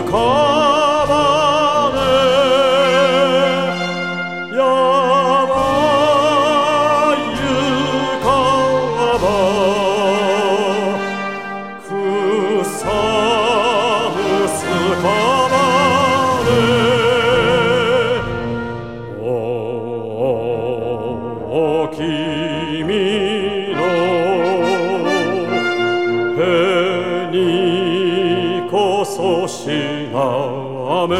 水深場で山ゆかば草むすかばでお君のへに 하소시나 아멘